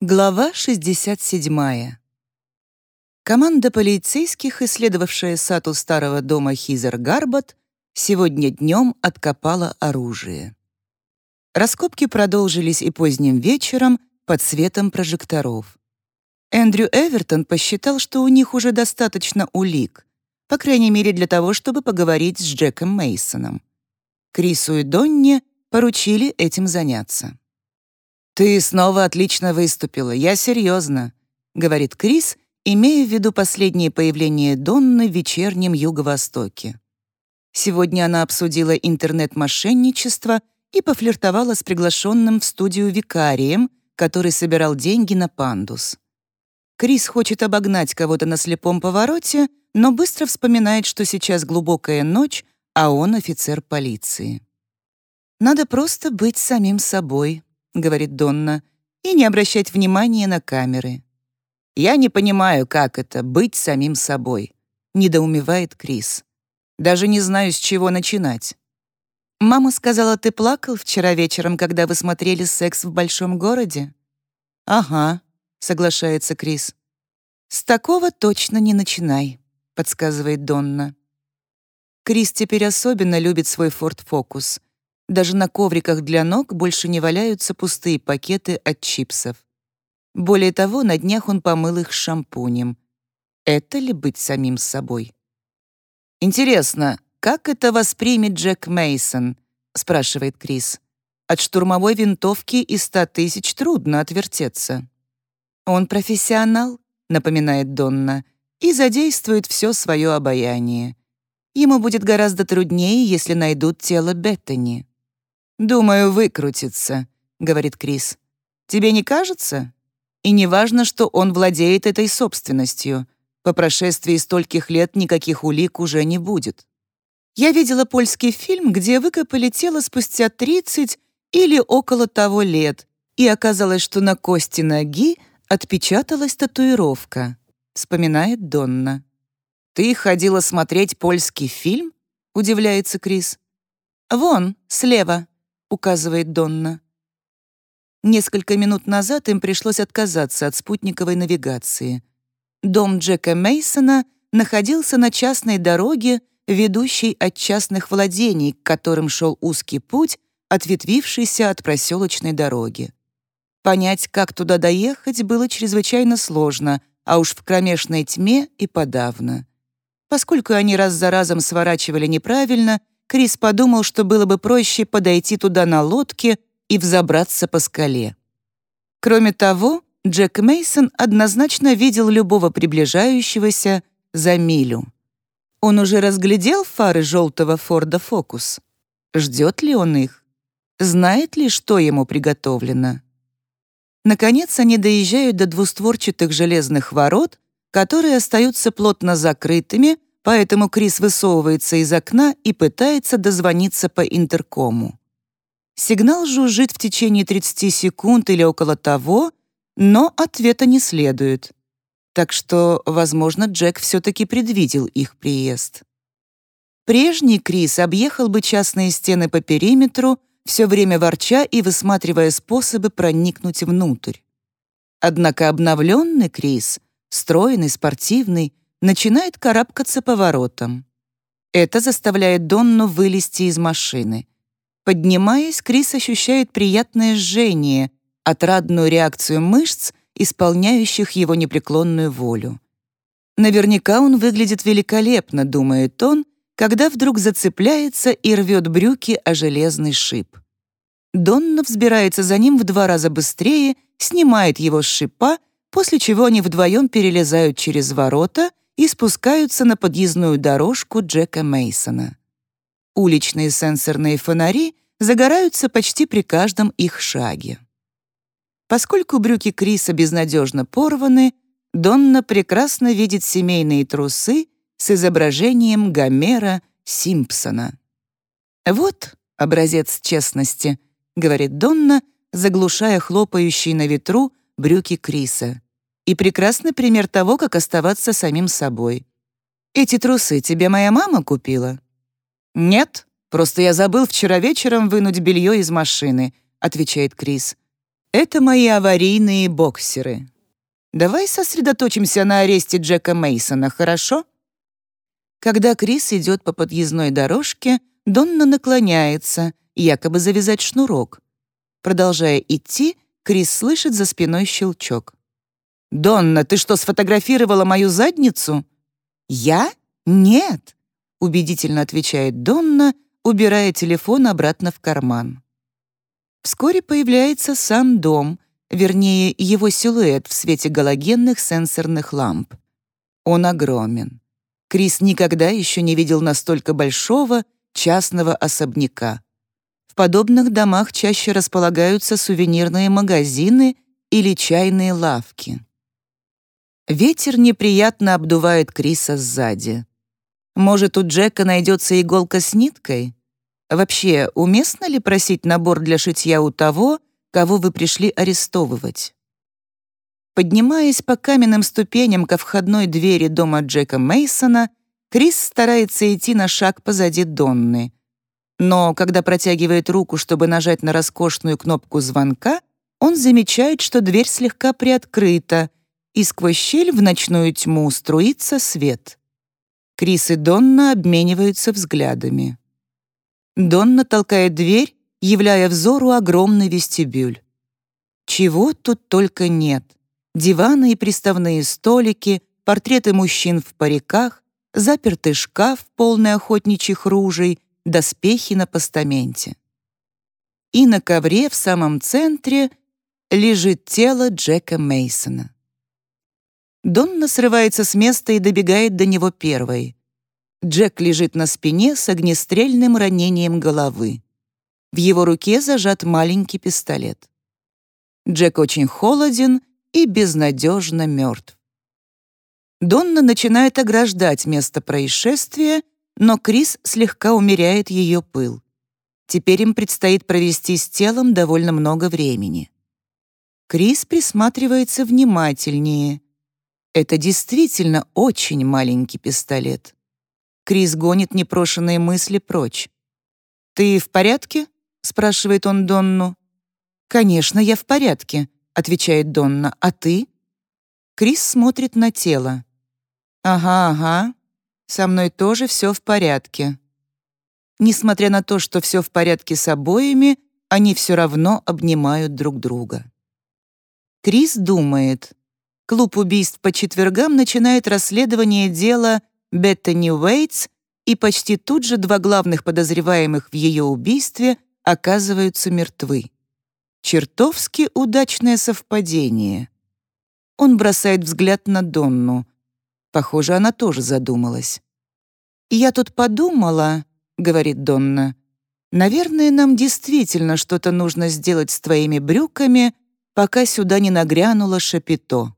Глава 67. Команда полицейских, исследовавшая сад у старого дома Хизер-Гарбат, сегодня днем откопала оружие. Раскопки продолжились и поздним вечером под светом прожекторов. Эндрю Эвертон посчитал, что у них уже достаточно улик, по крайней мере для того, чтобы поговорить с Джеком Мейсоном. Крису и Донне поручили этим заняться. «Ты снова отлично выступила, я серьезно», — говорит Крис, имея в виду последнее появление Донны в вечернем Юго-Востоке. Сегодня она обсудила интернет-мошенничество и пофлиртовала с приглашенным в студию викарием, который собирал деньги на пандус. Крис хочет обогнать кого-то на слепом повороте, но быстро вспоминает, что сейчас глубокая ночь, а он офицер полиции. Надо просто быть самим собой, — говорит Донна, «и не обращать внимания на камеры». «Я не понимаю, как это — быть самим собой», — недоумевает Крис. «Даже не знаю, с чего начинать». «Мама сказала, ты плакал вчера вечером, когда вы смотрели «Секс в большом городе»?» «Ага», — соглашается Крис. «С такого точно не начинай», — подсказывает Донна. Крис теперь особенно любит свой Ford Focus — даже на ковриках для ног больше не валяются пустые пакеты от чипсов. Более того, на днях он помыл их шампунем. Это ли быть самим собой? «Интересно, как это воспримет Джек Мейсон? спрашивает Крис. «От штурмовой винтовки и ста тысяч трудно отвертеться». «Он профессионал», — напоминает Донна, «и задействует все свое обаяние. Ему будет гораздо труднее, если найдут тело Беттани». «Думаю, выкрутится», — говорит Крис. «Тебе не кажется? И не важно, что он владеет этой собственностью. По прошествии стольких лет никаких улик уже не будет. Я видела польский фильм, где выкопали тело спустя 30 или около того лет, и оказалось, что на кости ноги отпечаталась татуировка», — вспоминает Донна. «Ты ходила смотреть польский фильм?» — удивляется Крис. «Вон, слева», — указывает Донна. Несколько минут назад им пришлось отказаться от спутниковой навигации. Дом Джека Мейсона находился на частной дороге, ведущей от частных владений, к которым шел узкий путь, ответвившийся от проселочной дороги. Понять, как туда доехать, было чрезвычайно сложно, а уж в кромешной тьме и подавно. Поскольку они раз за разом сворачивали неправильно, Крис подумал, что было бы проще подойти туда на лодке и взобраться по скале. Кроме того, Джек Мейсон однозначно видел любого приближающегося за милю. Он уже разглядел фары желтого Форда Фокус. Ждет ли он их? Знает ли, что ему приготовлено? Наконец они доезжают до двустворчатых железных ворот, которые остаются плотно закрытыми, поэтому Крис высовывается из окна и пытается дозвониться по интеркому. Сигнал жужжит в течение 30 секунд или около того, но ответа не следует. Так что, возможно, Джек все-таки предвидел их приезд. Прежний Крис объехал бы частные стены по периметру, все время ворча и высматривая способы проникнуть внутрь. Однако обновленный Крис, стройный, спортивный, начинает карабкаться по воротам. Это заставляет Донну вылезти из машины. Поднимаясь, Крис ощущает приятное жжение, отрадную реакцию мышц, исполняющих его непреклонную волю. Наверняка он выглядит великолепно, думает он, когда вдруг зацепляется и рвет брюки о железный шип. Донна взбирается за ним в два раза быстрее, снимает его с шипа, после чего они вдвоем перелезают через ворота и спускаются на подъездную дорожку Джека Мейсона. Уличные сенсорные фонари загораются почти при каждом их шаге. Поскольку брюки Криса безнадежно порваны, Донна прекрасно видит семейные трусы с изображением Гомера Симпсона. «Вот образец честности», — говорит Донна, заглушая хлопающие на ветру брюки Криса и прекрасный пример того, как оставаться самим собой. «Эти трусы тебе моя мама купила?» «Нет, просто я забыл вчера вечером вынуть белье из машины», — отвечает Крис. Это мои аварийные боксеры. Давай сосредоточимся на аресте Джека Мейсона, хорошо? Когда Крис идет по подъездной дорожке, Донна наклоняется, якобы завязать шнурок. Продолжая идти, Крис слышит за спиной щелчок. «Донна, ты что, сфотографировала мою задницу?» «Я? Нет», — убедительно отвечает Донна, убирая телефон обратно в карман. Вскоре появляется сам дом, вернее, его силуэт в свете галогенных сенсорных ламп. Он огромен. Крис никогда еще не видел настолько большого частного особняка. В подобных домах чаще располагаются сувенирные магазины или чайные лавки. Ветер неприятно обдувает Криса сзади. Может, у Джека найдется иголка с ниткой? Вообще, уместно ли просить набор для шитья у того, кого вы пришли арестовывать? Поднимаясь по каменным ступеням ко входной двери дома Джека Мейсона, Крис старается идти на шаг позади Донны. Но когда протягивает руку, чтобы нажать на роскошную кнопку звонка, он замечает, что дверь слегка приоткрыта, и сквозь щель в ночную тьму струится свет. Крис и Донна обмениваются взглядами. Донна толкает дверь, являя взору огромный вестибюль. Чего тут только нет. Диваны и приставные столики, портреты мужчин в париках, запертый шкаф, полный охотничьих ружей, доспехи на постаменте. И на ковре в самом центре лежит тело Джека Мейсона. Донна срывается с места и добегает до него первой. Джек лежит на спине с огнестрельным ранением головы. В его руке зажат маленький пистолет. Джек очень холоден и безнадежно мертв. Донна начинает ограждать место происшествия, но Крис слегка умеряет ее пыл. Теперь им предстоит провести с телом довольно много времени. Крис присматривается внимательнее. Это действительно очень маленький пистолет. Крис гонит непрошенные мысли прочь. «Ты в порядке?» — спрашивает он Донну. «Конечно, я в порядке», — отвечает Донна. «А ты?» Крис смотрит на тело. «Ага, ага. Со мной тоже все в порядке». Несмотря на то, что все в порядке с обоими, они все равно обнимают друг друга. Крис думает. Клуб убийств по четвергам начинает расследование дела Беттани Уэйтс, и почти тут же два главных подозреваемых в ее убийстве оказываются мертвы. Чертовски удачное совпадение. Он бросает взгляд на Донну. Похоже, она тоже задумалась. «Я тут подумала», — говорит Донна, «наверное, нам действительно что-то нужно сделать с твоими брюками, пока сюда не нагрянуло шапито».